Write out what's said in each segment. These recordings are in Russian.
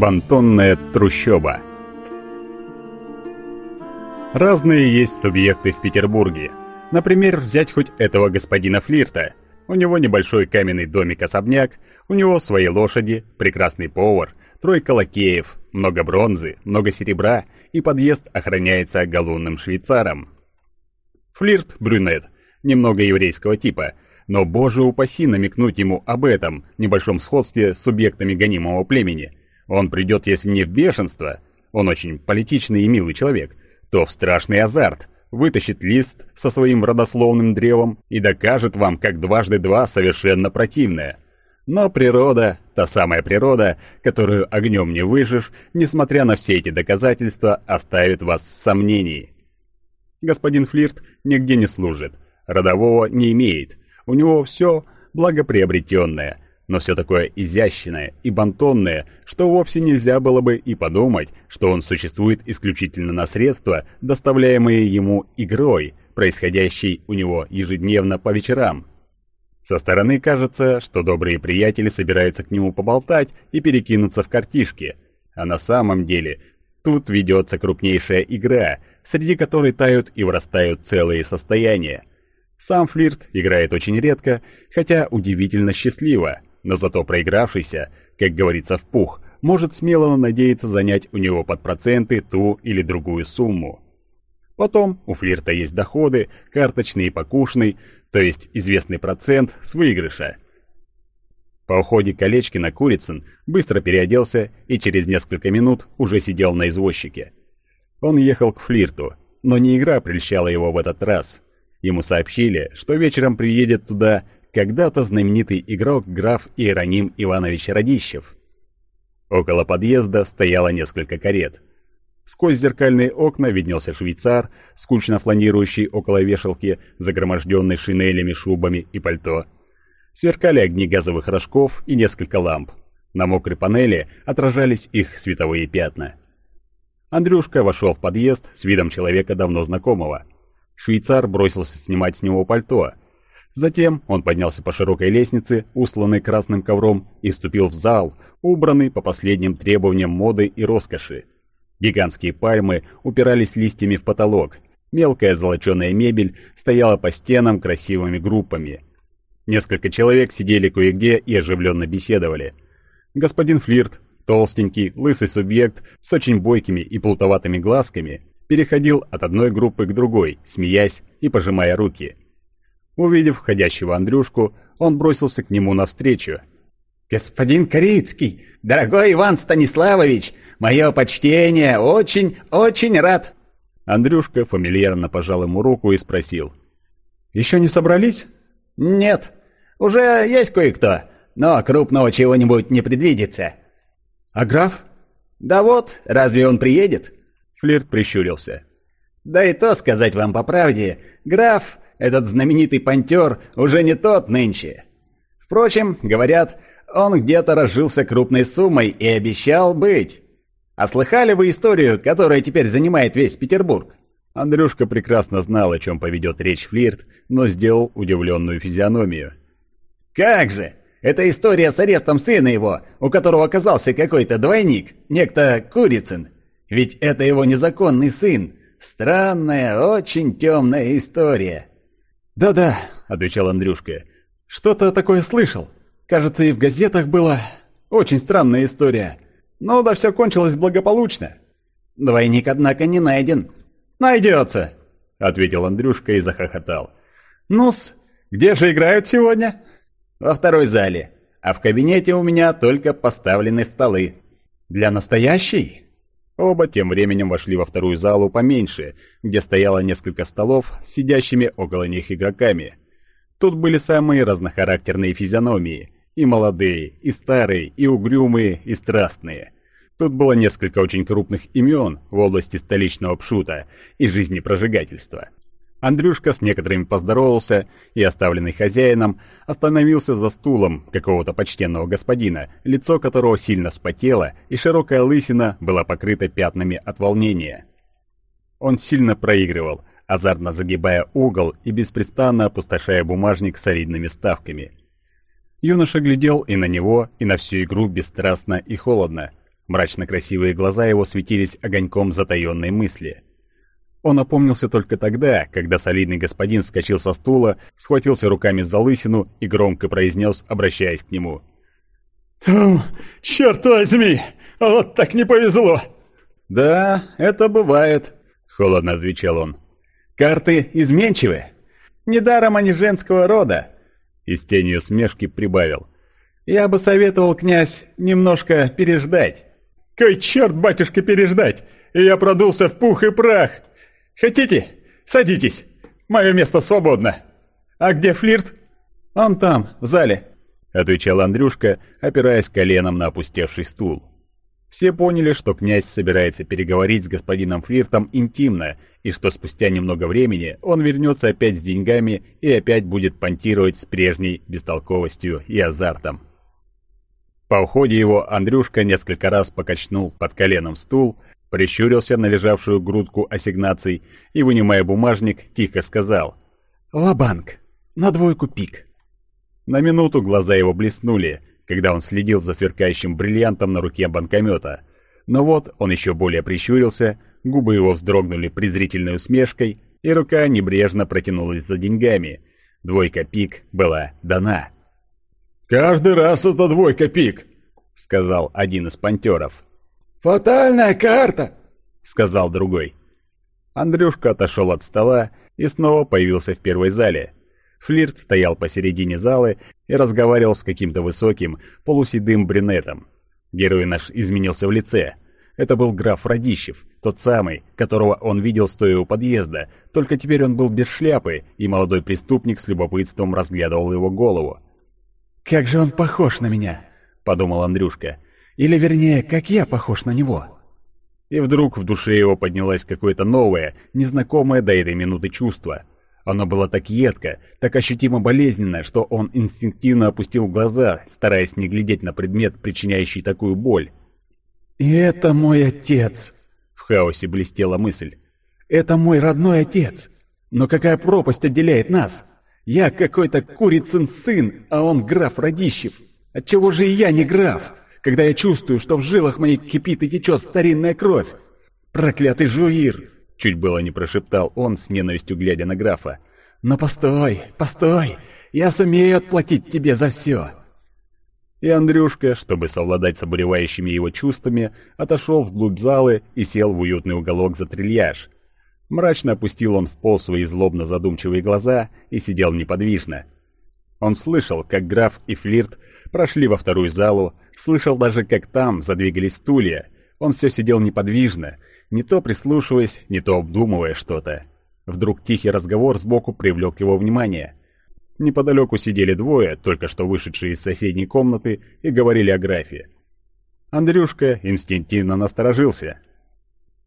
Бантонная трущоба. Разные есть субъекты в Петербурге. Например, взять хоть этого господина Флирта. У него небольшой каменный домик-особняк, у него свои лошади, прекрасный повар, тройка лакеев, много бронзы, много серебра, и подъезд охраняется галунным швейцаром. Флирт – брюнет, немного еврейского типа, но, боже упаси, намекнуть ему об этом небольшом сходстве с субъектами гонимого племени – он придет, если не в бешенство, он очень политичный и милый человек, то в страшный азарт, вытащит лист со своим родословным древом и докажет вам, как дважды два совершенно противное. Но природа, та самая природа, которую огнем не выжжешь, несмотря на все эти доказательства, оставит вас в сомнении. Господин Флирт нигде не служит, родового не имеет, у него все благоприобретенное – но все такое изящное и бантонное, что вовсе нельзя было бы и подумать, что он существует исключительно на средства, доставляемые ему игрой, происходящей у него ежедневно по вечерам. Со стороны кажется, что добрые приятели собираются к нему поболтать и перекинуться в картишки, а на самом деле тут ведется крупнейшая игра, среди которой тают и вырастают целые состояния. Сам флирт играет очень редко, хотя удивительно счастливо – но зато проигравшийся, как говорится в пух, может смело надеяться занять у него под проценты ту или другую сумму. Потом у флирта есть доходы, карточный и покушный, то есть известный процент с выигрыша. По уходе Колечкина Курицын быстро переоделся и через несколько минут уже сидел на извозчике. Он ехал к флирту, но не игра прельщала его в этот раз. Ему сообщили, что вечером приедет туда когда-то знаменитый игрок граф Иероним Иванович Радищев. Около подъезда стояло несколько карет. Сквозь зеркальные окна виднелся швейцар, скучно фланирующий около вешалки, загроможденный шинелями, шубами и пальто. Сверкали огни газовых рожков и несколько ламп. На мокрой панели отражались их световые пятна. Андрюшка вошел в подъезд с видом человека давно знакомого. Швейцар бросился снимать с него пальто – Затем он поднялся по широкой лестнице, усланной красным ковром, и вступил в зал, убранный по последним требованиям моды и роскоши. Гигантские пальмы упирались листьями в потолок, мелкая золоченая мебель стояла по стенам красивыми группами. Несколько человек сидели кое-где и оживленно беседовали. Господин Флирт, толстенький, лысый субъект с очень бойкими и плутоватыми глазками, переходил от одной группы к другой, смеясь и пожимая руки – Увидев входящего Андрюшку, он бросился к нему навстречу. «Господин Корицкий, дорогой Иван Станиславович, мое почтение, очень, очень рад!» Андрюшка фамильярно пожал ему руку и спросил. «Еще не собрались?» «Нет, уже есть кое-кто, но крупного чего-нибудь не предвидится». «А граф?» «Да вот, разве он приедет?» Флирт прищурился. «Да и то сказать вам по правде, граф этот знаменитый понтер уже не тот нынче. Впрочем, говорят, он где-то разжился крупной суммой и обещал быть. А слыхали вы историю, которая теперь занимает весь Петербург? Андрюшка прекрасно знал, о чем поведет речь флирт, но сделал удивленную физиономию. «Как же! Это история с арестом сына его, у которого оказался какой-то двойник, некто Курицын. Ведь это его незаконный сын. Странная, очень темная история. «Да-да», — отвечал Андрюшка. «Что-то такое слышал. Кажется, и в газетах было. Очень странная история. Но да все кончилось благополучно». «Двойник, однако, не найден». «Найдется», — ответил Андрюшка и захохотал. «Ну-с, где же играют сегодня?» «Во второй зале. А в кабинете у меня только поставлены столы». «Для настоящей?» Оба тем временем вошли во вторую залу поменьше, где стояло несколько столов с сидящими около них игроками. Тут были самые разнохарактерные физиономии, и молодые, и старые, и угрюмые, и страстные. Тут было несколько очень крупных имен в области столичного пшута и жизнепрожигательства. Андрюшка с некоторыми поздоровался и, оставленный хозяином, остановился за стулом какого-то почтенного господина, лицо которого сильно спотело, и широкая лысина была покрыта пятнами от волнения. Он сильно проигрывал, азартно загибая угол и беспрестанно опустошая бумажник солидными ставками. Юноша глядел и на него, и на всю игру бесстрастно и холодно. Мрачно красивые глаза его светились огоньком затаенной мысли. Он опомнился только тогда, когда солидный господин вскочил со стула, схватился руками за лысину и громко произнес, обращаясь к нему. «Там, черт возьми, вот так не повезло!» «Да, это бывает», — холодно отвечал он. «Карты изменчивы. Недаром они женского рода». И с тенью смешки прибавил. «Я бы советовал, князь, немножко переждать». «Кой черт, батюшка, переждать! Я продулся в пух и прах! Хотите? Садитесь! Мое место свободно! А где флирт?» «Он там, в зале», — отвечал Андрюшка, опираясь коленом на опустевший стул. Все поняли, что князь собирается переговорить с господином Флиртом интимно, и что спустя немного времени он вернется опять с деньгами и опять будет понтировать с прежней бестолковостью и азартом. По уходе его Андрюшка несколько раз покачнул под коленом стул, прищурился на лежавшую грудку ассигнаций и, вынимая бумажник, тихо сказал «Ва-банк, на двойку пик». На минуту глаза его блеснули, когда он следил за сверкающим бриллиантом на руке банкомета. Но вот он еще более прищурился, губы его вздрогнули презрительной усмешкой, и рука небрежно протянулась за деньгами. Двойка пик была дана. «Каждый раз это двойка пик», — сказал один из пантеров. «Фатальная карта», — сказал другой. Андрюшка отошел от стола и снова появился в первой зале. Флирт стоял посередине залы и разговаривал с каким-то высоким, полуседым брюнетом. Герой наш изменился в лице. Это был граф Радищев, тот самый, которого он видел стоя у подъезда, только теперь он был без шляпы, и молодой преступник с любопытством разглядывал его голову. «Как же он похож на меня!» — подумал Андрюшка. «Или вернее, как я похож на него!» И вдруг в душе его поднялось какое-то новое, незнакомое до этой минуты чувство. Оно было так едко, так ощутимо болезненно, что он инстинктивно опустил глаза, стараясь не глядеть на предмет, причиняющий такую боль. «И это мой отец!» — в хаосе блестела мысль. «Это мой родной отец! Но какая пропасть отделяет нас!» Я какой-то курицын сын, а он граф Радищев. Отчего же и я не граф, когда я чувствую, что в жилах моих кипит и течет старинная кровь? Проклятый жуир!» Чуть было не прошептал он, с ненавистью глядя на графа. «Но постой, постой! Я сумею отплатить тебе за все!» И Андрюшка, чтобы совладать с обуревающими его чувствами, отошел вглубь залы и сел в уютный уголок за трильяж, Мрачно опустил он в пол свои злобно задумчивые глаза и сидел неподвижно. Он слышал, как граф и флирт прошли во вторую залу, слышал даже, как там задвигались стулья. Он все сидел неподвижно, не то прислушиваясь, не то обдумывая что-то. Вдруг тихий разговор сбоку привлек его внимание. Неподалеку сидели двое, только что вышедшие из соседней комнаты, и говорили о графе. Андрюшка инстинктивно насторожился.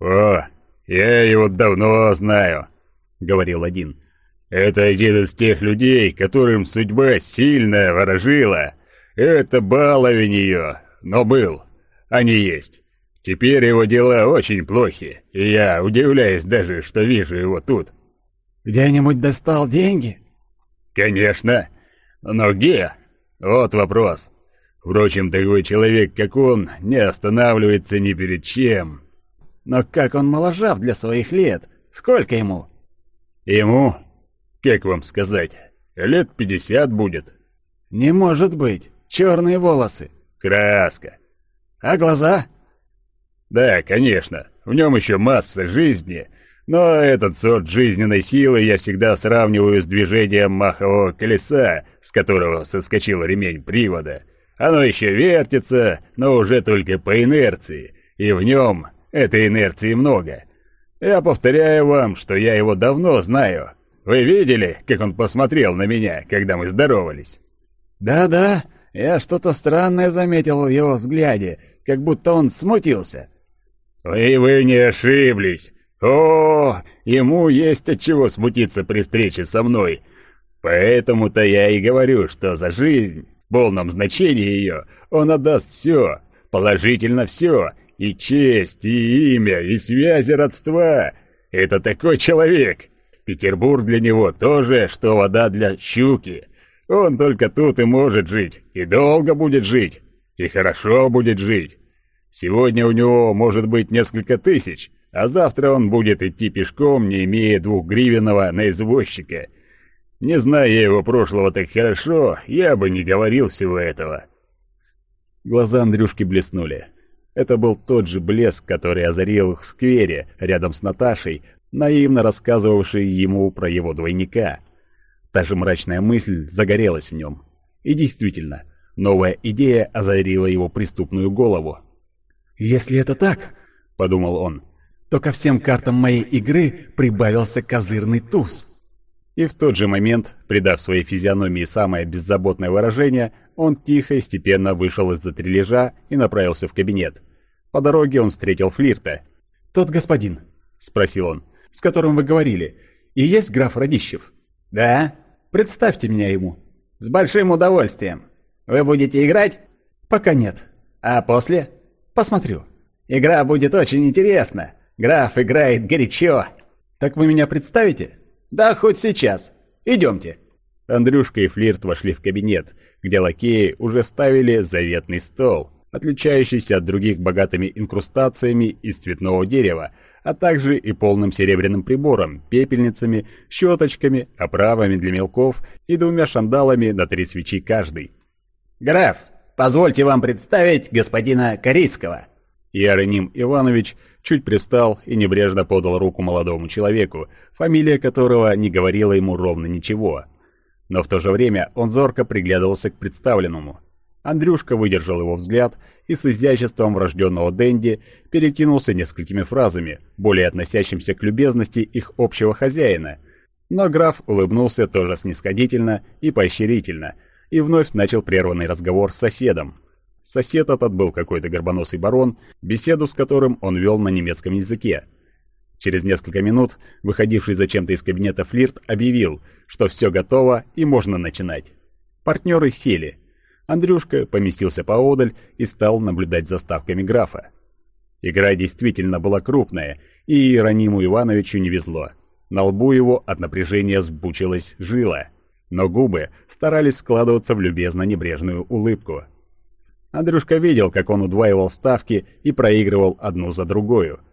«О, «Я его давно знаю», — говорил один. «Это один из тех людей, которым судьба сильно ворожила. Это баловень ее, но был, а не есть. Теперь его дела очень плохи, и я удивляюсь даже, что вижу его тут». «Где-нибудь достал деньги?» «Конечно. Но где? Вот вопрос. Впрочем, такой человек, как он, не останавливается ни перед чем». Но как он моложав для своих лет? Сколько ему? Ему? Как вам сказать? Лет пятьдесят будет. Не может быть. Черные волосы. Краска. А глаза? Да, конечно. В нем еще масса жизни. Но этот сорт жизненной силы я всегда сравниваю с движением махового колеса, с которого соскочил ремень привода. Оно еще вертится, но уже только по инерции, и в нем Этой инерции много. Я повторяю вам, что я его давно знаю. Вы видели, как он посмотрел на меня, когда мы здоровались? Да-да, я что-то странное заметил в его взгляде, как будто он смутился. И вы не ошиблись. О, ему есть от чего смутиться при встрече со мной. Поэтому-то я и говорю, что за жизнь, в полном значении ее, он отдаст все, положительно все, и честь, и имя, и связи родства. Это такой человек. Петербург для него тоже, что вода для щуки. Он только тут и может жить, и долго будет жить, и хорошо будет жить. Сегодня у него может быть несколько тысяч, а завтра он будет идти пешком, не имея двухгривенного на извозчика. Не зная его прошлого так хорошо, я бы не говорил всего этого». Глаза Андрюшки блеснули. Это был тот же блеск, который озарил их в сквере рядом с Наташей, наивно рассказывавшей ему про его двойника. Та же мрачная мысль загорелась в нем. И действительно, новая идея озарила его преступную голову. «Если это так, — подумал он, — то ко всем картам моей игры прибавился козырный туз». И в тот же момент, придав своей физиономии самое беззаботное выражение, он тихо и степенно вышел из-за трележа и направился в кабинет. По дороге он встретил флирта. «Тот господин», — спросил он, — «с которым вы говорили, и есть граф Радищев?» «Да. Представьте меня ему». «С большим удовольствием. Вы будете играть?» «Пока нет». «А после?» «Посмотрю». «Игра будет очень интересна. Граф играет горячо». «Так вы меня представите?» «Да, хоть сейчас. Идемте». Андрюшка и Флирт вошли в кабинет, где лакеи уже ставили заветный стол, отличающийся от других богатыми инкрустациями из цветного дерева, а также и полным серебряным прибором, пепельницами, щеточками, оправами для мелков и двумя шандалами на три свечи каждый. «Граф, позвольте вам представить господина Корейского». Иероним Иванович чуть привстал и небрежно подал руку молодому человеку, фамилия которого не говорила ему ровно ничего. Но в то же время он зорко приглядывался к представленному. Андрюшка выдержал его взгляд и с изяществом врожденного Дэнди перекинулся несколькими фразами, более относящимся к любезности их общего хозяина. Но граф улыбнулся тоже снисходительно и поощрительно, и вновь начал прерванный разговор с соседом. Сосед этот был какой-то горбоносый барон, беседу с которым он вел на немецком языке. Через несколько минут, выходивший зачем-то из кабинета флирт объявил, что все готово и можно начинать. Партнеры сели. Андрюшка поместился поодаль и стал наблюдать за ставками графа. Игра действительно была крупная, и Иерониму Ивановичу не везло. На лбу его от напряжения сбучилась жила, но губы старались складываться в любезно-небрежную улыбку. Андрюшка видел, как он удваивал ставки и проигрывал одну за другую –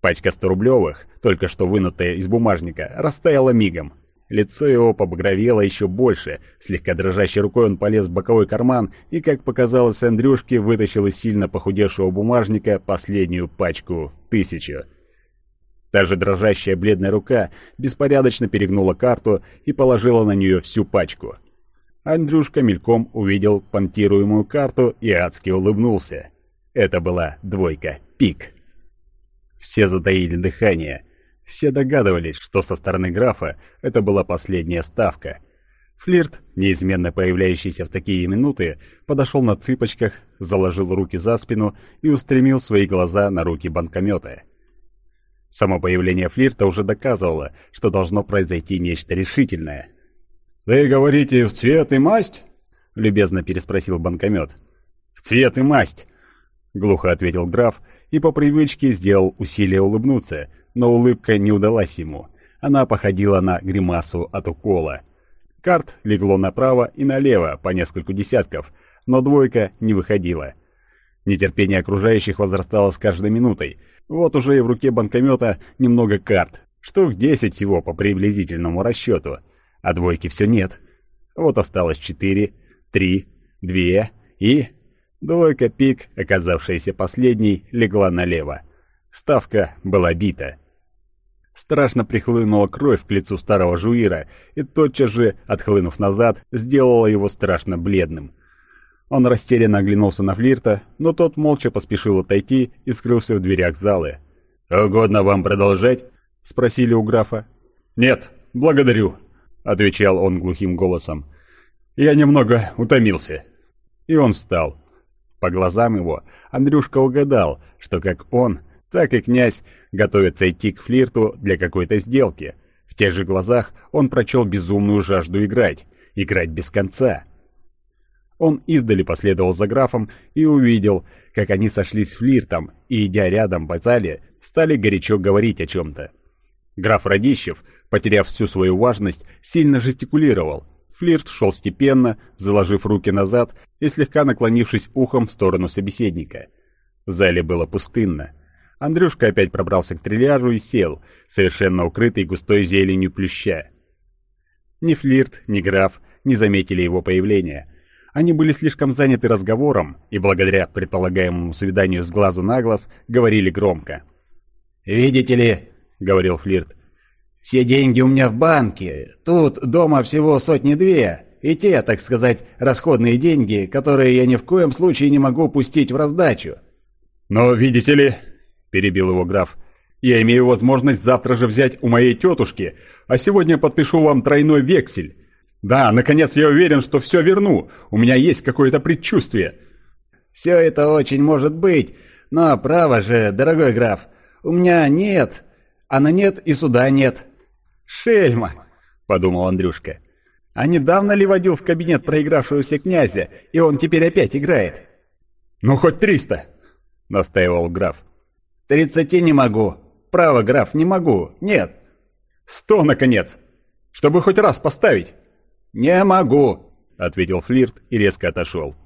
Пачка 100-рублевых, только что вынутая из бумажника, растаяла мигом. Лицо его побагровело еще больше. Слегка дрожащей рукой он полез в боковой карман и, как показалось Андрюшке, вытащил из сильно похудевшего бумажника последнюю пачку в тысячу. Та же дрожащая бледная рука беспорядочно перегнула карту и положила на нее всю пачку. Андрюшка мельком увидел понтируемую карту и адски улыбнулся. Это была двойка пик. Все затаили дыхание. Все догадывались, что со стороны графа это была последняя ставка. Флирт, неизменно появляющийся в такие минуты, подошел на цыпочках, заложил руки за спину и устремил свои глаза на руки банкомета. Само появление флирта уже доказывало, что должно произойти нечто решительное. «Вы говорите, в цвет и масть?» — любезно переспросил банкомет. «В цвет и масть!» — глухо ответил граф и по привычке сделал усилие улыбнуться, но улыбка не удалась ему. Она походила на гримасу от укола. Карт легло направо и налево по нескольку десятков, но двойка не выходила. Нетерпение окружающих возрастало с каждой минутой. Вот уже и в руке банкомета немного карт, штук 10 всего по приблизительному расчету, а двойки все нет. Вот осталось 4, 3, 2 и... Двойка пик, оказавшаяся последней, легла налево. Ставка была бита. Страшно прихлынула кровь к лицу старого жуира, и тотчас же, отхлынув назад, сделала его страшно бледным. Он растерянно оглянулся на флирта, но тот молча поспешил отойти и скрылся в дверях залы. «Угодно вам продолжать?» — спросили у графа. «Нет, благодарю», — отвечал он глухим голосом. «Я немного утомился». И он встал. По глазам его Андрюшка угадал, что как он, так и князь готовятся идти к флирту для какой-то сделки. В тех же глазах он прочел безумную жажду играть, играть без конца. Он издали последовал за графом и увидел, как они сошлись флиртом и, идя рядом по зале, стали горячо говорить о чем-то. Граф Радищев, потеряв всю свою важность, сильно жестикулировал, Флирт шел степенно, заложив руки назад и слегка наклонившись ухом в сторону собеседника. В зале было пустынно. Андрюшка опять пробрался к трильяжу и сел, совершенно укрытый густой зеленью плюща. Ни флирт, ни граф не заметили его появления. Они были слишком заняты разговором и, благодаря предполагаемому свиданию с глазу на глаз, говорили громко. «Видите ли», — говорил Флирт, — «все деньги у меня в банке. Тут дома всего сотни-две, и те, так сказать, расходные деньги, которые я ни в коем случае не могу пустить в раздачу». «Но, видите ли», — перебил его граф, — «я имею возможность завтра же взять у моей тетушки, а сегодня подпишу вам тройной вексель. Да, наконец я уверен, что все верну, у меня есть какое-то предчувствие». «Все это очень может быть, но право же, дорогой граф, у меня нет, а на нет и суда нет». «Шельма», — подумал Андрюшка. «А недавно ли водил в кабинет проигравшегося князя, и он теперь опять играет?» «Ну, хоть триста», — настаивал граф. «Тридцати не могу. Право, граф, не могу. Нет». «Сто, наконец! Чтобы хоть раз поставить!» «Не могу!» — ответил Флирт и резко отошел.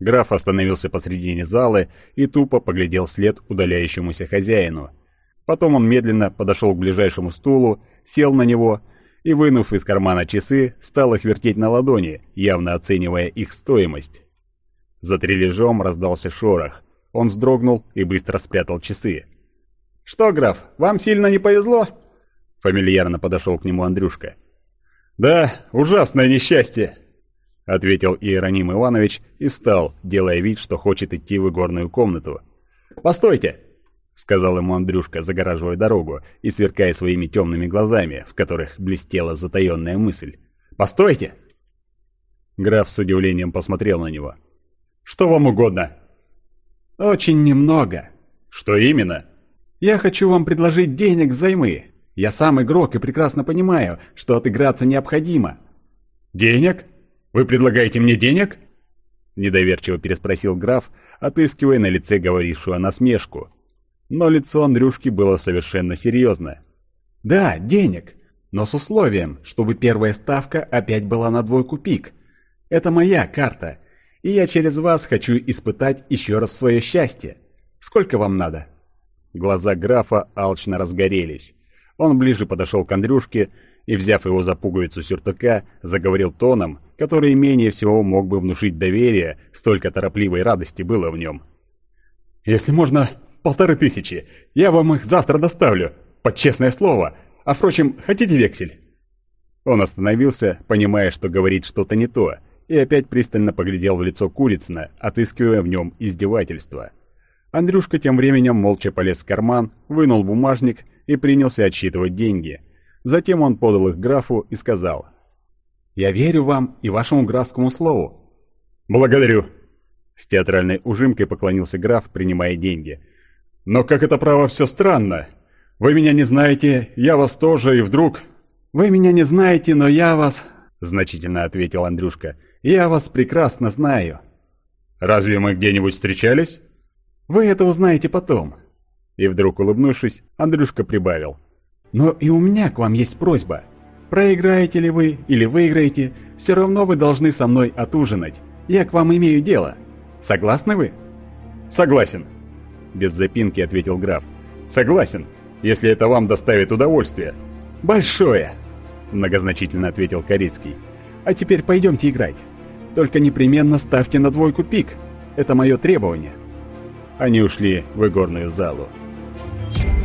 Граф остановился посредине залы и тупо поглядел вслед удаляющемуся хозяину. Потом он медленно подошел к ближайшему стулу, сел на него и, вынув из кармана часы, стал их вертеть на ладони, явно оценивая их стоимость. За трележом раздался шорох. Он вздрогнул и быстро спрятал часы. «Что, граф, вам сильно не повезло?» Фамильярно подошел к нему Андрюшка. «Да, ужасное несчастье!» ответил Иероним Иванович и встал, делая вид, что хочет идти в игорную комнату. «Постойте!» — сказал ему Андрюшка, загораживая дорогу и сверкая своими темными глазами, в которых блестела затаенная мысль. «Постойте!» Граф с удивлением посмотрел на него. «Что вам угодно?» «Очень немного». «Что именно?» «Я хочу вам предложить денег взаймы. Я сам игрок и прекрасно понимаю, что отыграться необходимо». «Денег?» «Вы предлагаете мне денег?» Недоверчиво переспросил граф, отыскивая на лице говорившую насмешку. Но лицо Андрюшки было совершенно серьезно. «Да, денег, но с условием, чтобы первая ставка опять была на двойку пик. Это моя карта, и я через вас хочу испытать еще раз свое счастье. Сколько вам надо?» Глаза графа алчно разгорелись. Он ближе подошел к Андрюшке и, взяв его за пуговицу сюртука, заговорил тоном, который менее всего мог бы внушить доверие, столько торопливой радости было в нем. «Если можно, полторы тысячи. Я вам их завтра доставлю, под честное слово. А впрочем, хотите вексель?» Он остановился, понимая, что говорит что-то не то, и опять пристально поглядел в лицо Курицына, отыскивая в нем издевательство. Андрюшка тем временем молча полез в карман, вынул бумажник и принялся отсчитывать деньги – Затем он подал их графу и сказал. «Я верю вам и вашему графскому слову». «Благодарю». С театральной ужимкой поклонился граф, принимая деньги. «Но как это право все странно. Вы меня не знаете, я вас тоже, и вдруг...» «Вы меня не знаете, но я вас...» Значительно ответил Андрюшка. «Я вас прекрасно знаю». «Разве мы где-нибудь встречались?» «Вы это узнаете потом». И вдруг, улыбнувшись, Андрюшка прибавил. Но и у меня к вам есть просьба. Проиграете ли вы или выиграете, все равно вы должны со мной отужинать. Я к вам имею дело. Согласны вы? Согласен. Без запинки ответил граф. Согласен, если это вам доставит удовольствие. Большое, многозначительно ответил Корицкий. А теперь пойдемте играть. Только непременно ставьте на двойку пик. Это мое требование. Они ушли в игорную залу. Thank